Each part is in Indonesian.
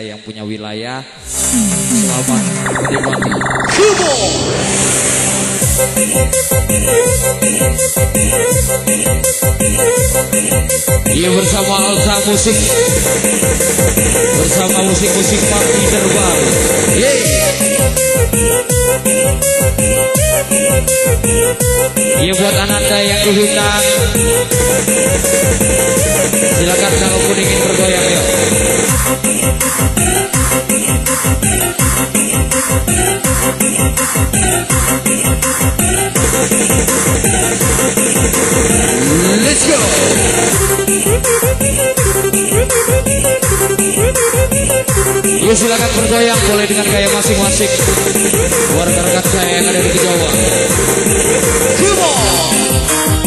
yang punya wilayah. Selamat menikmati. Iya bersama Alsa Musik. Bersama musik-musik party terbaru. Yeay. Iya buat ananda yang diundang Silakan kalau pun ingin bergoyang yuk go. Yuk silakan bergoyang boleh dengan gaya masing-masing. Warga rekan saya yang ada di Jawa. Come on.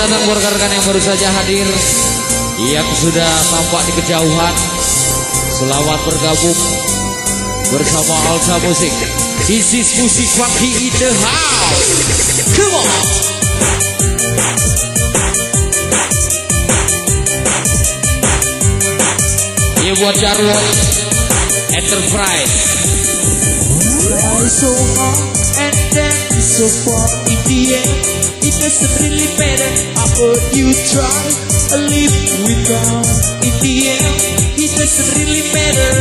Datang buat rekan-rekan yang baru saja hadir Yang sudah tampak di kejauhan Selamat bergabung bersama Alsa Musik This is Musik Funky in the house Come on Ya buat Jarwo Enterprise Try so hard and then so far in the It doesn't really matter how you try I live without in the end It doesn't really matter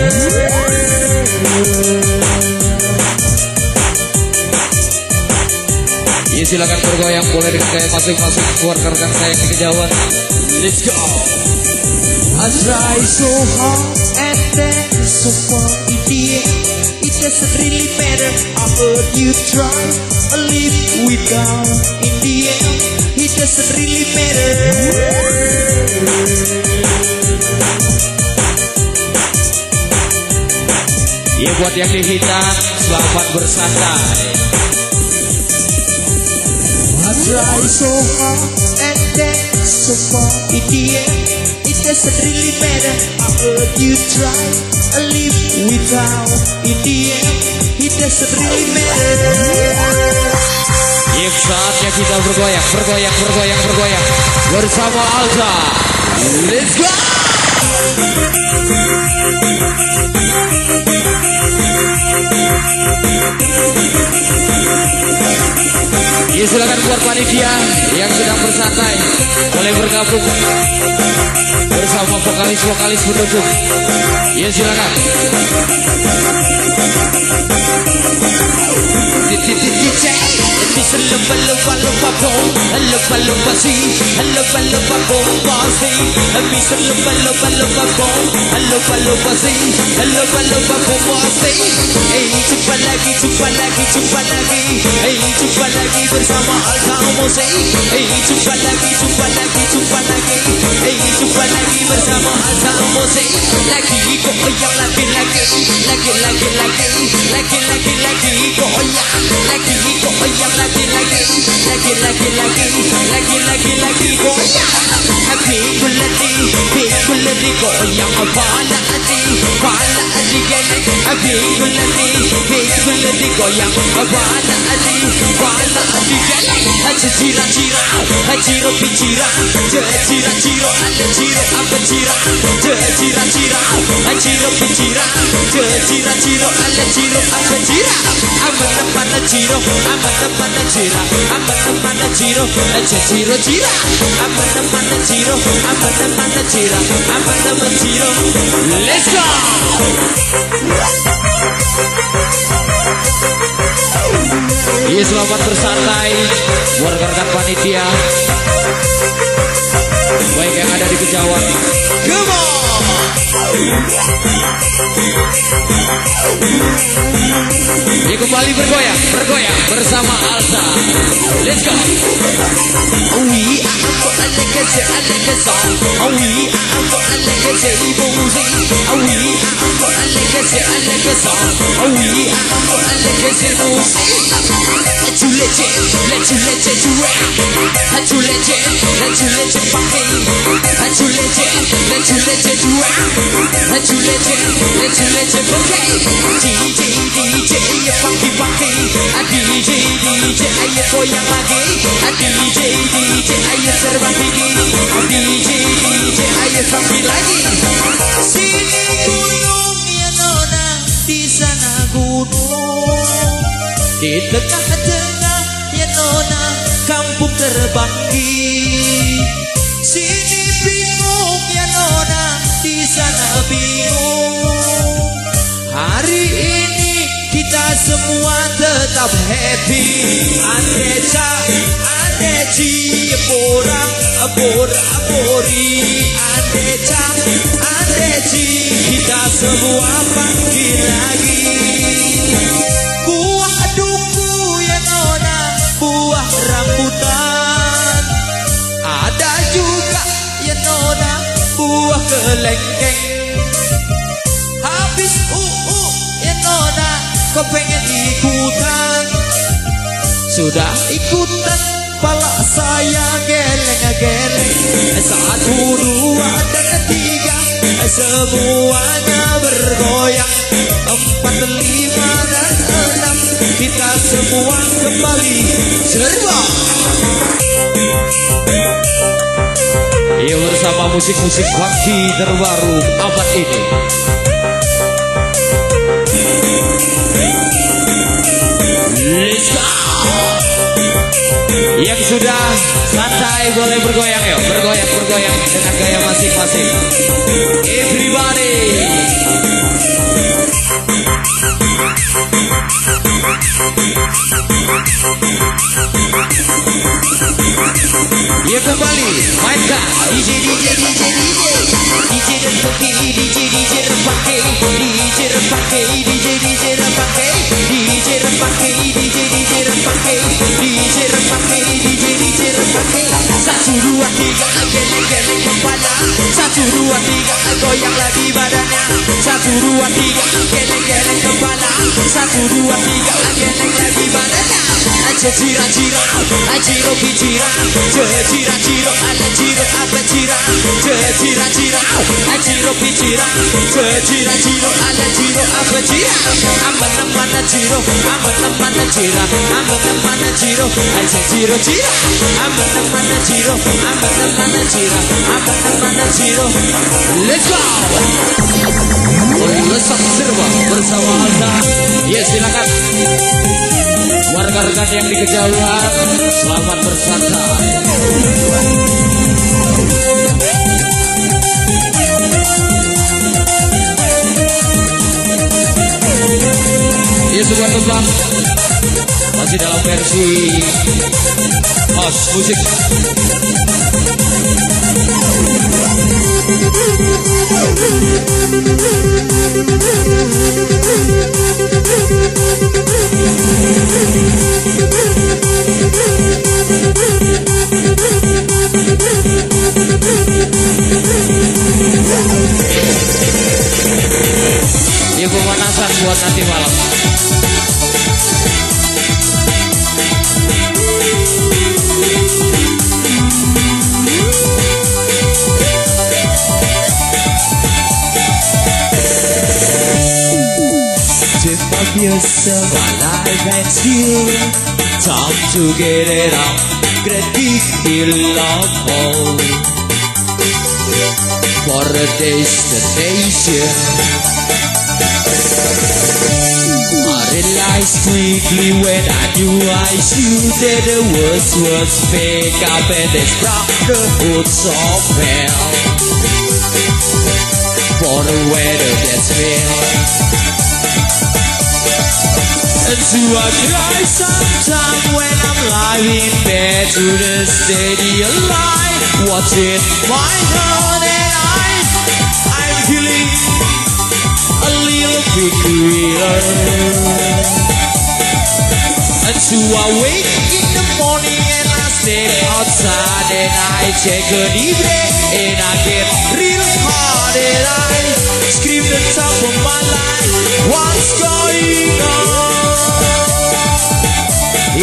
Ya silakan bergoyang boleh dengan gaya masing-masing buat rekan saya di kejauhan Let's go. I try so hard and then so far in the end It doesn't really matter how hard you try I live without in the end. It doesn't really matter Ya buat yang di hitam selamat bersantai. I try so hard and then so far in the end. It doesn't really matter how hard you try I live without in the end It Ya saatnya kita bergoyang, bergoyang, bergoyang, bergoyang. Bersama Alza. Let's go! Ya silakan buat panitia yang sedang bersantai. Boleh bergabung Bersama vokalis-vokalis pendukung Ya silakan lupa lupa Eh lagi lagi lagi Eh lagi bersama Eh lagi lagi lagi Eh lagi bersama asal musik Lagi kok goyang lagi lagi Lagi lagi lagi Lagi lagi lagi goyang Lagi kok goyang lagi lagi Lagi lagi lagi Lagi lagi lagi goyang Hati ku lati Hati ku lati goyang Kepala hati Kepala hati genek Hati ku lati Hati ku lati goyang Kepala hati Kepala hati genek Hati cira cira Hati ciro picira Cira cira ciro Hati ciro apa chira, je chira chira, I chira chira, je chira chiro, chira chiro alle chira, amata chira, chiro, amata pana chira, amata pana chira, je chiro chira, amata chira, chiro, amata pana chira, amata pana chira, let's go. Yes, selamat bersantai warga panitia. Baik yang ada di kejauhan Come on Ya kembali bergoyang, bergoyang bersama Alsa. Let's go. We are for a legacy, a legacy. We are for legacy boozy. We are for a legacy, a legacy. We are for a boozy. Let you legend, let legend you rap. Let you legend, let you legend fucking. DJ, DJ, you funky funky. A DJ, DJ, ayo goyang lagi. A DJ, DJ, ayo terbang tinggi. A DJ, DJ, ayo funky lagi. Sini gunung ya nona, di sana gunung. Di tengah-tengah ya nona, kampung terbanggi. Sini bingung ya nona, sana bingung. Hari ini kita semua tetap happy. Aneca, aneci, borang, bora, bori. Aneca, aneci, kita semua panggil lagi. Buah kelengkeng. Habis uu ya kau pengen ikutan. Sudah ikutan, pala saya geleng-geleng. Satu, dua, dan tiga, semuanya bergoyang. Empat, lima, dan enam, kita semua kembali serba. Iya bersama musik-musik funky terbaru abad ini. Let's go Yang sudah santai boleh bergoyang yuk. Bergoyang, bergoyang dengan gaya masing-masing. Everybody Ya kembali mainkan DJ DJ DJ DJ DJ pakai DJ DJ pakai DJ pakai DJ DJ pakai DJ pakai DJ DJ pakai DJ pakai DJ DJ pakai satu dua tiga geleng geleng kepala satu dua tiga goyang lagi badannya satu dua tiga geleng geleng kepala satu dua tiga Gira gira, giro gira gira gira, giro gira gira gira, giro gira gira gira, giro gira giro, gira giro, ai giro gira giro, gira giro Let's go! Bersama Alta silakan Warga rekan yang di kejauhan Selamat bersantai Ya tembang Masih dalam versi House musik Ya pemanasan buat nanti malam Cepat biasa life and still Time to get it up Great big love For a destination I realized quickly when I knew I should That the words was fake up and they struck the hoods of hell. For the weather that's and to a cry sometime when I'm lying in bed to the steady alive Watching my heart and eyes I'm feeling a little bit realer And so I wake in the morning and I step outside and I take a deep breath And I get real hard my life. And I hey, yeah, hey. I say, hey, what's going on?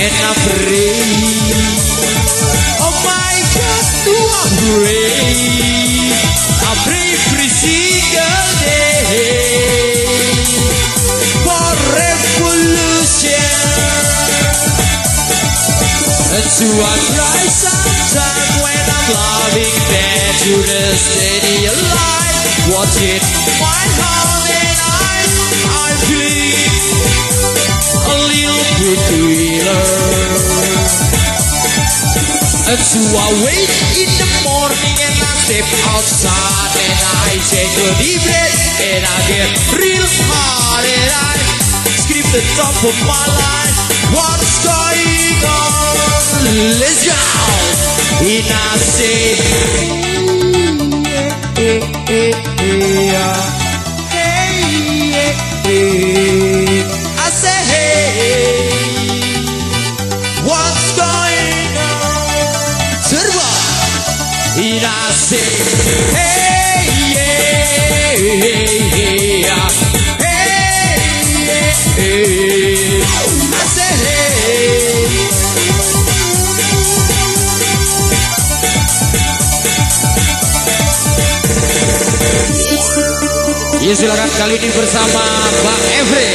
and I pray. Oh my God, do I So I try sometimes when I'm loving there to the steady light. Watch it, my heart and I, I'm feeling a little bit thriller. And so I wait in the morning and I step outside and I take a deep breath and I get real hard and I scream the top of my life. What's going on? Let's go! And I say, hey, hey, hey, yeah. hey, hey, hey. I say, hey. What's going on? Serba. And I say, hey, hey, hey, hey, yeah, hey. Ya silakan kali ini bersama Mbak Evre